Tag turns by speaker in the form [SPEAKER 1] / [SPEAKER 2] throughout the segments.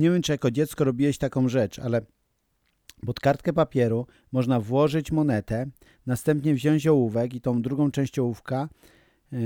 [SPEAKER 1] Nie wiem, czy jako dziecko robiłeś taką rzecz, ale pod kartkę papieru można włożyć monetę, następnie wziąć ołówek i tą drugą część ołówka, yy,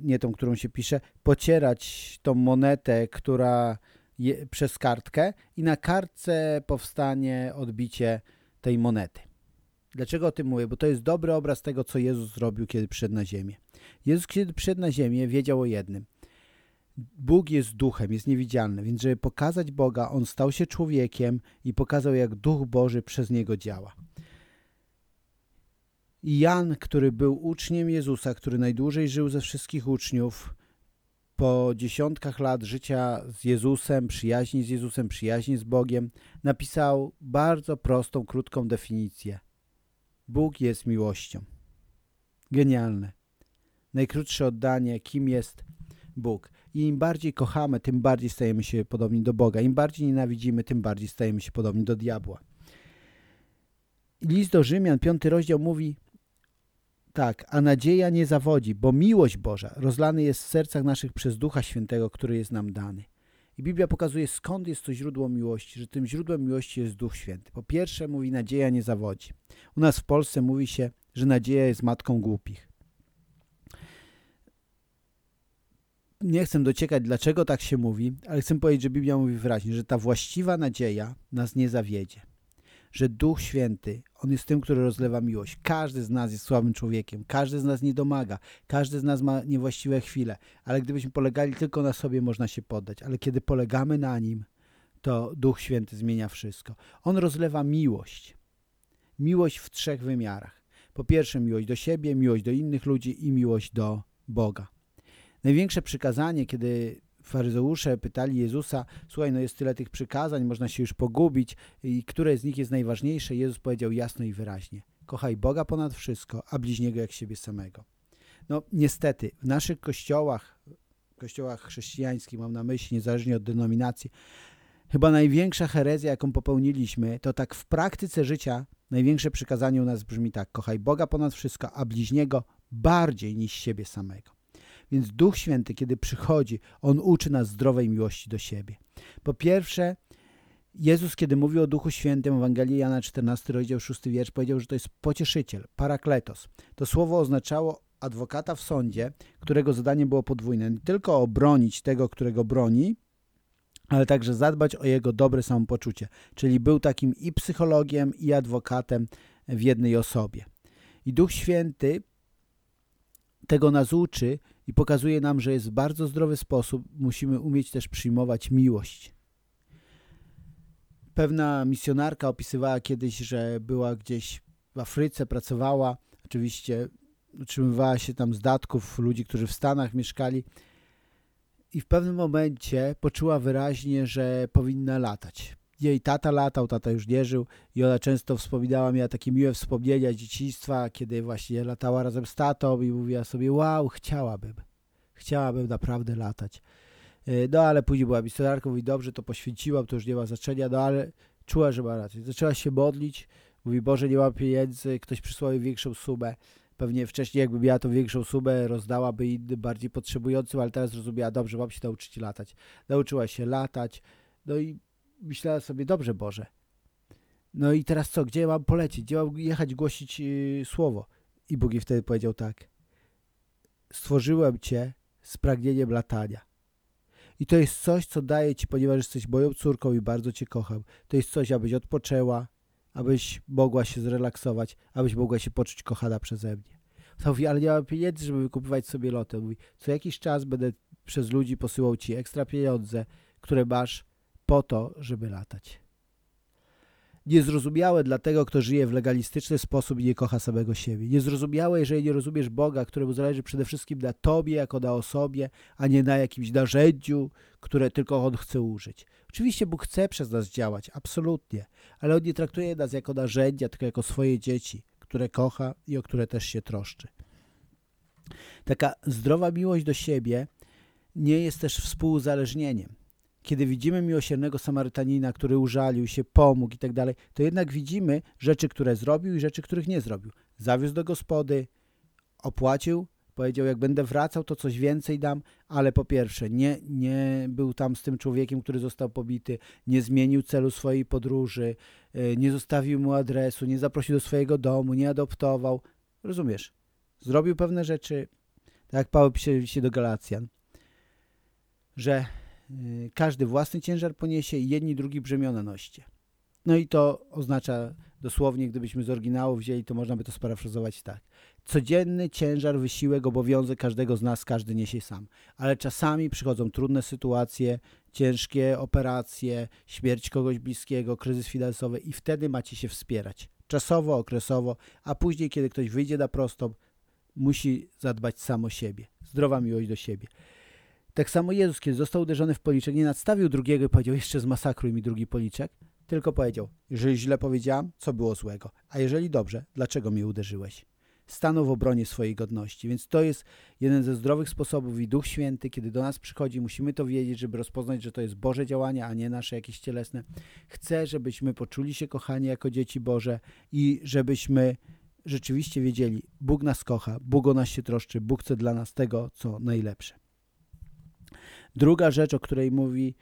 [SPEAKER 1] nie tą, którą się pisze, pocierać tą monetę, która je, przez kartkę i na kartce powstanie odbicie tej monety. Dlaczego o tym mówię? Bo to jest dobry obraz tego, co Jezus zrobił, kiedy przyszedł na ziemię. Jezus, kiedy przyszedł na ziemię, wiedział o jednym. Bóg jest duchem, jest niewidzialny, więc żeby pokazać Boga, On stał się człowiekiem i pokazał, jak Duch Boży przez Niego działa. Jan, który był uczniem Jezusa, który najdłużej żył ze wszystkich uczniów, po dziesiątkach lat życia z Jezusem, przyjaźni z Jezusem, przyjaźni z Bogiem, napisał bardzo prostą, krótką definicję. Bóg jest miłością. Genialne. Najkrótsze oddanie, kim jest Bóg. I im bardziej kochamy, tym bardziej stajemy się podobni do Boga. Im bardziej nienawidzimy, tym bardziej stajemy się podobni do diabła. List do Rzymian, piąty rozdział mówi tak, a nadzieja nie zawodzi, bo miłość Boża rozlany jest w sercach naszych przez Ducha Świętego, który jest nam dany. I Biblia pokazuje, skąd jest to źródło miłości, że tym źródłem miłości jest Duch Święty. Po pierwsze mówi, nadzieja nie zawodzi. U nas w Polsce mówi się, że nadzieja jest matką głupich. Nie chcę dociekać, dlaczego tak się mówi, ale chcę powiedzieć, że Biblia mówi wyraźnie, że ta właściwa nadzieja nas nie zawiedzie. Że Duch Święty, On jest tym, który rozlewa miłość. Każdy z nas jest słabym człowiekiem, każdy z nas nie domaga, każdy z nas ma niewłaściwe chwile, ale gdybyśmy polegali tylko na sobie, można się poddać. Ale kiedy polegamy na Nim, to Duch Święty zmienia wszystko. On rozlewa miłość. Miłość w trzech wymiarach. Po pierwsze miłość do siebie, miłość do innych ludzi i miłość do Boga. Największe przykazanie, kiedy faryzeusze pytali Jezusa, słuchaj, no jest tyle tych przykazań, można się już pogubić i które z nich jest najważniejsze? Jezus powiedział jasno i wyraźnie, kochaj Boga ponad wszystko, a bliźniego jak siebie samego. No niestety, w naszych kościołach, kościołach chrześcijańskich mam na myśli, niezależnie od denominacji, chyba największa herezja, jaką popełniliśmy, to tak w praktyce życia największe przykazanie u nas brzmi tak, kochaj Boga ponad wszystko, a bliźniego bardziej niż siebie samego. Więc Duch Święty, kiedy przychodzi, On uczy nas zdrowej miłości do siebie. Po pierwsze, Jezus, kiedy mówił o Duchu Świętym Ewangelii Jana 14, rozdział 6 wiersz, powiedział, że to jest pocieszyciel, parakletos. To słowo oznaczało adwokata w sądzie, którego zadanie było podwójne. Nie tylko obronić tego, którego broni, ale także zadbać o jego dobre samopoczucie. Czyli był takim i psychologiem, i adwokatem w jednej osobie. I Duch Święty tego nas uczy i pokazuje nam, że jest w bardzo zdrowy sposób musimy umieć też przyjmować miłość. Pewna misjonarka opisywała kiedyś, że była gdzieś w Afryce, pracowała, oczywiście utrzymywała się tam z datków ludzi, którzy w Stanach mieszkali i w pewnym momencie poczuła wyraźnie, że powinna latać jej tata latał, tata już nie żył i ona często wspominała, miała takie miłe wspomnienia dzieciństwa, kiedy właśnie latała razem z tatą i mówiła sobie, wow, chciałabym, chciałabym naprawdę latać. E, no ale później była misjonarką, mówi, dobrze, to poświęciłam, to już nie ma znaczenia, no ale czuła, że ma rację. Zaczęła się modlić, mówi, Boże, nie mam pieniędzy, ktoś przysłał jej większą sumę, pewnie wcześniej jakby miała tą większą sumę, rozdałaby innym, bardziej potrzebującym, ale teraz zrozumiała, dobrze, mam się nauczyć latać. Nauczyła się latać, no i myślała sobie, dobrze Boże, no i teraz co, gdzie mam polecieć, gdzie mam jechać głosić yy, słowo? I Bóg jej wtedy powiedział tak, stworzyłem Cię z pragnieniem latania. I to jest coś, co daję Ci, ponieważ jesteś moją córką i bardzo Cię kocham. To jest coś, abyś odpoczęła, abyś mogła się zrelaksować, abyś mogła się poczuć kochana przeze mnie. To mówi, ale nie mam pieniędzy, żeby wykupywać sobie loty. Mówi, co jakiś czas będę przez ludzi posyłał Ci ekstra pieniądze, które masz po to, żeby latać. Niezrozumiałe dla tego, kto żyje w legalistyczny sposób i nie kocha samego siebie. Niezrozumiałe, jeżeli nie rozumiesz Boga, któremu zależy przede wszystkim na Tobie jako na osobie, a nie na jakimś narzędziu, które tylko On chce użyć. Oczywiście Bóg chce przez nas działać, absolutnie, ale On nie traktuje nas jako narzędzia, tylko jako swoje dzieci, które kocha i o które też się troszczy. Taka zdrowa miłość do siebie nie jest też współuzależnieniem kiedy widzimy miłosiernego Samarytanina, który użalił się, pomógł i tak dalej, to jednak widzimy rzeczy, które zrobił i rzeczy, których nie zrobił. Zawiózł do gospody, opłacił Powiedział, jak będę wracał, to coś więcej dam, ale po pierwsze, nie, nie był tam z tym człowiekiem, który został pobity, nie zmienił celu swojej podróży, e, nie zostawił mu adresu, nie zaprosił do swojego domu, nie adoptował. Rozumiesz? Zrobił pewne rzeczy, tak jak Paweł pisze do Galacjan, że y, każdy własny ciężar poniesie i jedni drugi brzemiona noście. No i to oznacza dosłownie, gdybyśmy z oryginału wzięli, to można by to sparafrazować tak. Codzienny ciężar, wysiłek, obowiązek każdego z nas, każdy niesie sam. Ale czasami przychodzą trudne sytuacje, ciężkie operacje, śmierć kogoś bliskiego, kryzys finansowy i wtedy macie się wspierać. Czasowo, okresowo, a później, kiedy ktoś wyjdzie na prostą, musi zadbać sam o siebie. Zdrowa miłość do siebie. Tak samo Jezus, kiedy został uderzony w policzek, nie nadstawił drugiego i powiedział, jeszcze zmasakruj mi drugi policzek, tylko powiedział, jeżeli źle powiedziałam, co było złego, a jeżeli dobrze, dlaczego mnie uderzyłeś? Stanął w obronie swojej godności, więc to jest jeden ze zdrowych sposobów i Duch Święty, kiedy do nas przychodzi, musimy to wiedzieć, żeby rozpoznać, że to jest Boże działanie, a nie nasze jakieś cielesne. Chcę, żebyśmy poczuli się kochani jako dzieci Boże i żebyśmy rzeczywiście wiedzieli, Bóg nas kocha, Bóg o nas się troszczy, Bóg chce dla nas tego, co najlepsze. Druga rzecz, o której mówi,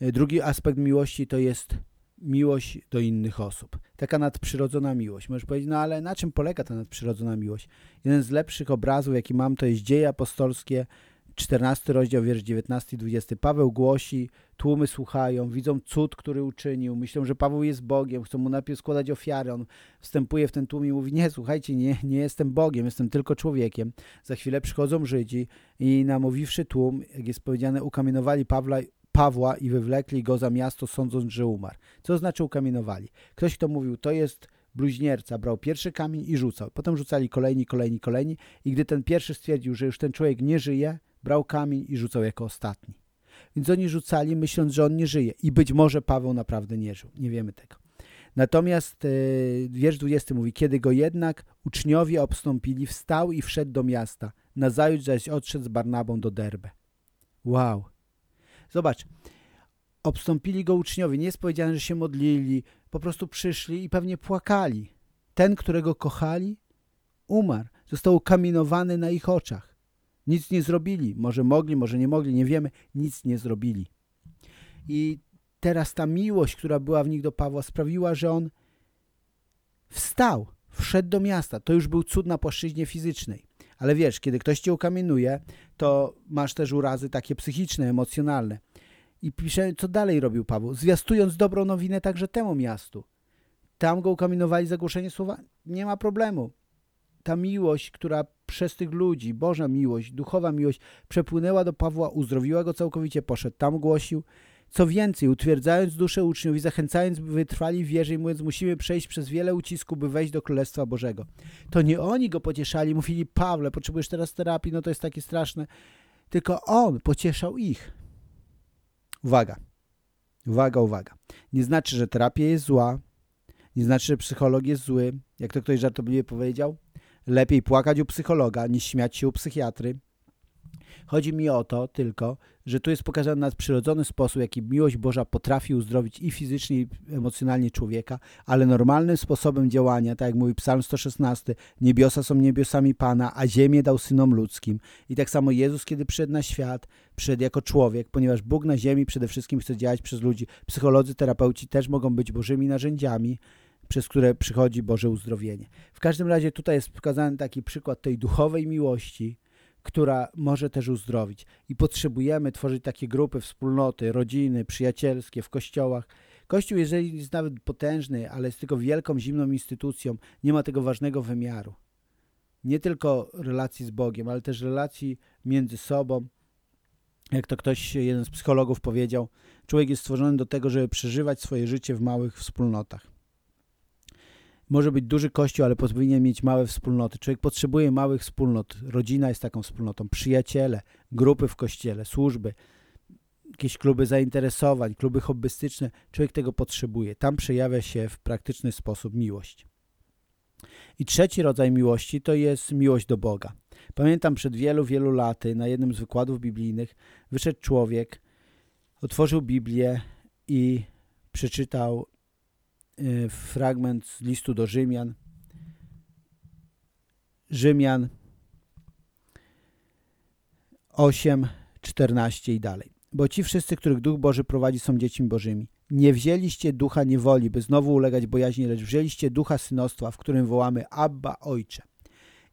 [SPEAKER 1] e, drugi aspekt miłości to jest miłość do innych osób. Taka nadprzyrodzona miłość. Możesz powiedzieć, no ale na czym polega ta nadprzyrodzona miłość? Jeden z lepszych obrazów, jaki mam, to jest dzieje apostolskie 14 rozdział, wiersz 19 i 20. Paweł głosi, tłumy słuchają, widzą cud, który uczynił, myślą, że Paweł jest Bogiem, chcą mu najpierw składać ofiary. On wstępuje w ten tłum i mówi, nie, słuchajcie, nie, nie jestem Bogiem, jestem tylko człowiekiem. Za chwilę przychodzą Żydzi i namówiwszy tłum, jak jest powiedziane, ukamienowali Pawła, Pawła i wywlekli go za miasto, sądząc, że umarł. Co znaczy ukamienowali? Ktoś, kto mówił, to jest bluźnierca, brał pierwszy kamień i rzucał. Potem rzucali kolejni, kolejni, kolejni i gdy ten pierwszy stwierdził, że już ten człowiek nie żyje, brał kamień i rzucał jako ostatni. Więc oni rzucali, myśląc, że on nie żyje. I być może Paweł naprawdę nie żył. Nie wiemy tego. Natomiast yy, wiersz 20 mówi, kiedy go jednak uczniowie obstąpili, wstał i wszedł do miasta. Nazajutrz zaś odszedł z Barnabą do Derbe. Wow. Zobacz, obstąpili go uczniowie. Nie jest powiedziane, że się modlili. Po prostu przyszli i pewnie płakali. Ten, którego kochali, umarł. Został ukamienowany na ich oczach. Nic nie zrobili. Może mogli, może nie mogli, nie wiemy. Nic nie zrobili. I teraz ta miłość, która była w nich do Pawła, sprawiła, że on wstał, wszedł do miasta. To już był cud na płaszczyźnie fizycznej. Ale wiesz, kiedy ktoś cię ukamienuje, to masz też urazy takie psychiczne, emocjonalne. I pisze, co dalej robił Paweł? Zwiastując dobrą nowinę także temu miastu. Tam go ukamienowali za głoszenie słowa. Nie ma problemu ta miłość, która przez tych ludzi, Boża miłość, duchowa miłość przepłynęła do Pawła, uzdrowiła go całkowicie, poszedł tam, głosił. Co więcej, utwierdzając duszę uczniów i zachęcając, by wytrwali w wierze i mówiąc, musimy przejść przez wiele ucisków, by wejść do Królestwa Bożego. To nie oni go pocieszali, mówili, Pawle, potrzebujesz teraz terapii, no to jest takie straszne. Tylko on pocieszał ich. Uwaga, uwaga, uwaga. Nie znaczy, że terapia jest zła, nie znaczy, że psycholog jest zły. Jak to ktoś żartobliwie powiedział, Lepiej płakać u psychologa, niż śmiać się u psychiatry. Chodzi mi o to tylko, że tu jest pokazany nadprzyrodzony sposób, jaki miłość Boża potrafi uzdrowić i fizycznie, i emocjonalnie człowieka, ale normalnym sposobem działania, tak jak mówi Psalm 116, niebiosa są niebiosami Pana, a ziemię dał synom ludzkim. I tak samo Jezus, kiedy przyszedł na świat, przyszedł jako człowiek, ponieważ Bóg na ziemi przede wszystkim chce działać przez ludzi. Psycholodzy, terapeuci też mogą być Bożymi narzędziami, przez które przychodzi Boże uzdrowienie. W każdym razie tutaj jest pokazany taki przykład tej duchowej miłości, która może też uzdrowić. I potrzebujemy tworzyć takie grupy, wspólnoty, rodziny, przyjacielskie w kościołach. Kościół, jeżeli jest nawet potężny, ale jest tylko wielką, zimną instytucją, nie ma tego ważnego wymiaru. Nie tylko relacji z Bogiem, ale też relacji między sobą. Jak to ktoś, jeden z psychologów powiedział, człowiek jest stworzony do tego, żeby przeżywać swoje życie w małych wspólnotach. Może być duży kościół, ale powinien mieć małe wspólnoty. Człowiek potrzebuje małych wspólnot. Rodzina jest taką wspólnotą. Przyjaciele, grupy w kościele, służby, jakieś kluby zainteresowań, kluby hobbystyczne. Człowiek tego potrzebuje. Tam przejawia się w praktyczny sposób miłość. I trzeci rodzaj miłości to jest miłość do Boga. Pamiętam przed wielu, wielu laty na jednym z wykładów biblijnych wyszedł człowiek, otworzył Biblię i przeczytał fragment z listu do Rzymian. Rzymian, 8, 14 i dalej. Bo ci wszyscy, których Duch Boży prowadzi, są dziećmi Bożymi. Nie wzięliście ducha niewoli, by znowu ulegać bojaźni, lecz wzięliście ducha synostwa, w którym wołamy Abba, Ojcze.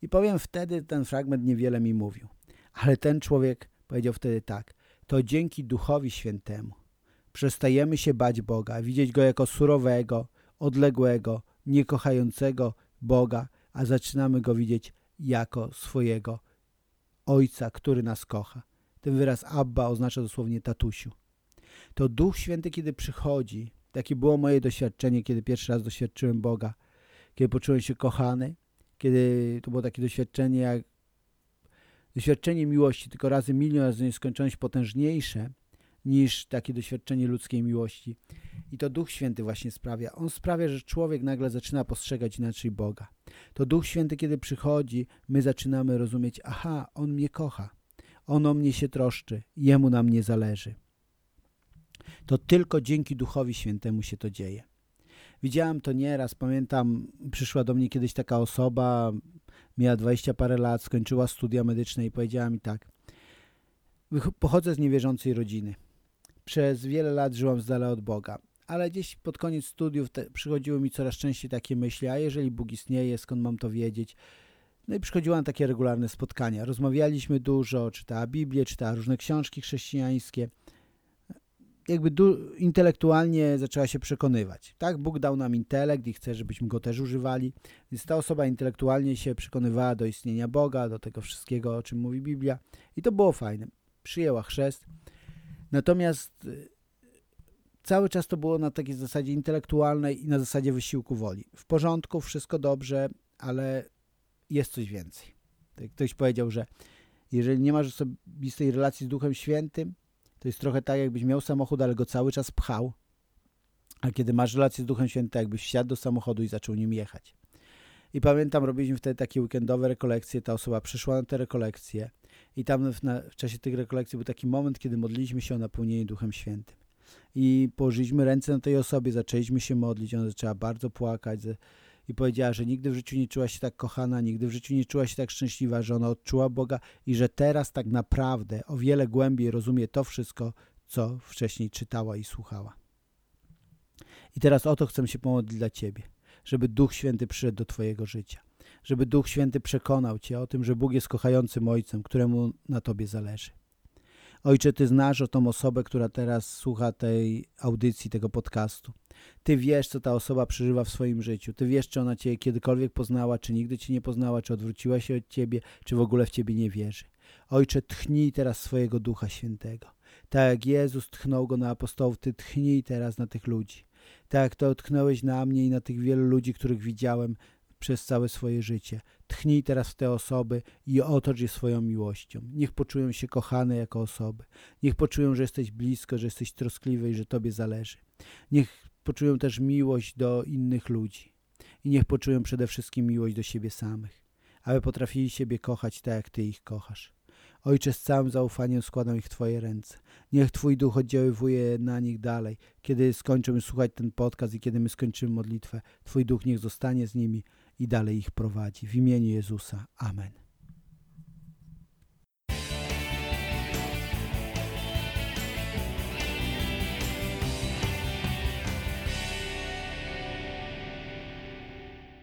[SPEAKER 1] I powiem wtedy, ten fragment niewiele mi mówił. Ale ten człowiek powiedział wtedy tak. To dzięki Duchowi Świętemu przestajemy się bać Boga, widzieć Go jako surowego, odległego, niekochającego Boga, a zaczynamy Go widzieć jako swojego Ojca, który nas kocha. Ten wyraz Abba oznacza dosłownie tatusiu. To Duch Święty, kiedy przychodzi, takie było moje doświadczenie, kiedy pierwszy raz doświadczyłem Boga, kiedy poczułem się kochany, kiedy to było takie doświadczenie jak doświadczenie miłości, tylko razy milion razy nieskończoność potężniejsze niż takie doświadczenie ludzkiej miłości. I to Duch Święty właśnie sprawia. On sprawia, że człowiek nagle zaczyna postrzegać inaczej Boga. To Duch Święty, kiedy przychodzi, my zaczynamy rozumieć, aha, On mnie kocha. On o mnie się troszczy, Jemu na mnie zależy. To tylko dzięki Duchowi Świętemu się to dzieje. Widziałem to nieraz, pamiętam, przyszła do mnie kiedyś taka osoba, miała dwadzieścia parę lat, skończyła studia medyczne i powiedziała mi tak. Pochodzę z niewierzącej rodziny. Przez wiele lat żyłam z dala od Boga, ale gdzieś pod koniec studiów przychodziły mi coraz częściej takie myśli, a jeżeli Bóg istnieje, skąd mam to wiedzieć? No i przychodziła na takie regularne spotkania. Rozmawialiśmy dużo, czytała Biblię, czytała różne książki chrześcijańskie. Jakby intelektualnie zaczęła się przekonywać. Tak, Bóg dał nam intelekt i chce, żebyśmy go też używali. Więc ta osoba intelektualnie się przekonywała do istnienia Boga, do tego wszystkiego, o czym mówi Biblia. I to było fajne. Przyjęła chrzest. Natomiast y, cały czas to było na takiej zasadzie intelektualnej i na zasadzie wysiłku woli. W porządku, wszystko dobrze, ale jest coś więcej. Tak ktoś powiedział, że jeżeli nie masz osobistej relacji z Duchem Świętym, to jest trochę tak, jakbyś miał samochód, ale go cały czas pchał, a kiedy masz relację z Duchem Świętym, jakbyś wsiadł do samochodu i zaczął nim jechać. I pamiętam, robiliśmy wtedy takie weekendowe rekolekcje, ta osoba przyszła na te rekolekcje i tam w, na, w czasie tych rekolekcji był taki moment, kiedy modliliśmy się o napełnienie Duchem Świętym. I położyliśmy ręce na tej osobie, zaczęliśmy się modlić, ona zaczęła bardzo płakać i powiedziała, że nigdy w życiu nie czuła się tak kochana, nigdy w życiu nie czuła się tak szczęśliwa, że ona odczuła Boga i że teraz tak naprawdę o wiele głębiej rozumie to wszystko, co wcześniej czytała i słuchała. I teraz o to chcę się pomodlić dla Ciebie, żeby Duch Święty przyszedł do Twojego życia żeby Duch Święty przekonał Cię o tym, że Bóg jest kochającym Ojcem, któremu na Tobie zależy. Ojcze, Ty znasz o tą osobę, która teraz słucha tej audycji, tego podcastu. Ty wiesz, co ta osoba przeżywa w swoim życiu. Ty wiesz, czy ona Cię kiedykolwiek poznała, czy nigdy Cię nie poznała, czy odwróciła się od Ciebie, czy w ogóle w Ciebie nie wierzy. Ojcze, tchnij teraz swojego Ducha Świętego. Tak jak Jezus tchnął go na apostołów, Ty tchnij teraz na tych ludzi. Tak jak to tknąłeś na mnie i na tych wielu ludzi, których widziałem przez całe swoje życie. Tchnij teraz w te osoby i otocz je swoją miłością. Niech poczują się kochane jako osoby. Niech poczują, że jesteś blisko, że jesteś troskliwy i że Tobie zależy. Niech poczują też miłość do innych ludzi. I niech poczują przede wszystkim miłość do siebie samych, aby potrafili siebie kochać tak, jak Ty ich kochasz. Ojcze, z całym zaufaniem składam ich w Twoje ręce. Niech Twój duch oddziaływuje na nich dalej. Kiedy skończymy słuchać ten podcast i kiedy my skończymy modlitwę, Twój duch niech zostanie z nimi i dalej ich prowadzi. W imieniu Jezusa. Amen.